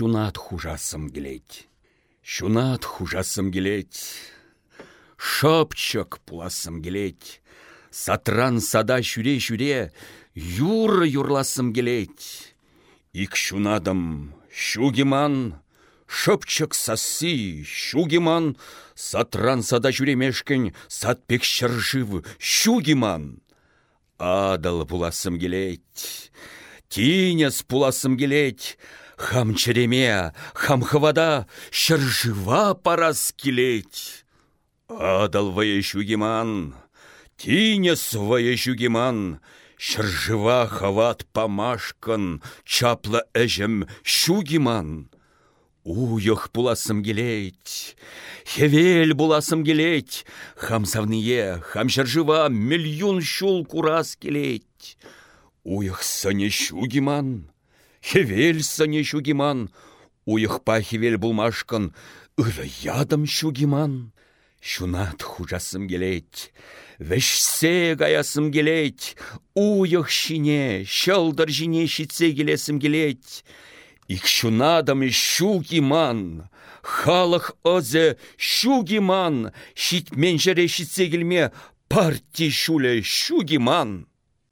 шунат хужасым келет. Шунат хужасым келет. Шапчак пуласым келет. Сатран сада шүре-шүре, юр юрласым келет. Ик шунадым, шугиман, шапчак сасси, шугиман, сатран сада жүремешкен, сатпек шыржывы, шугиман. Адал пуласым келет. Тинес пуласым келет, хам череме, хам хавада, шыржыва парас келет. Адал вая шугиман, тинес вая шугиман, шыржыва хават памашкан, чапла әжім шугиман. Уйық пуласым келет, хевел хам савные, хам шыржыва миллион шул курас келет. Уйық сыне шугиман, хевел сыне шугиман, уйық па хевел булмашкан, ыры ядым шугиман. Шунат хужасым келет, вешсе гаясым келет, уйық шине, шылдыр жине шитсе келесім келет. Ик шунадам шугиман, халық озе шугиман, шитмен жере шитсе парти шуле шугиман.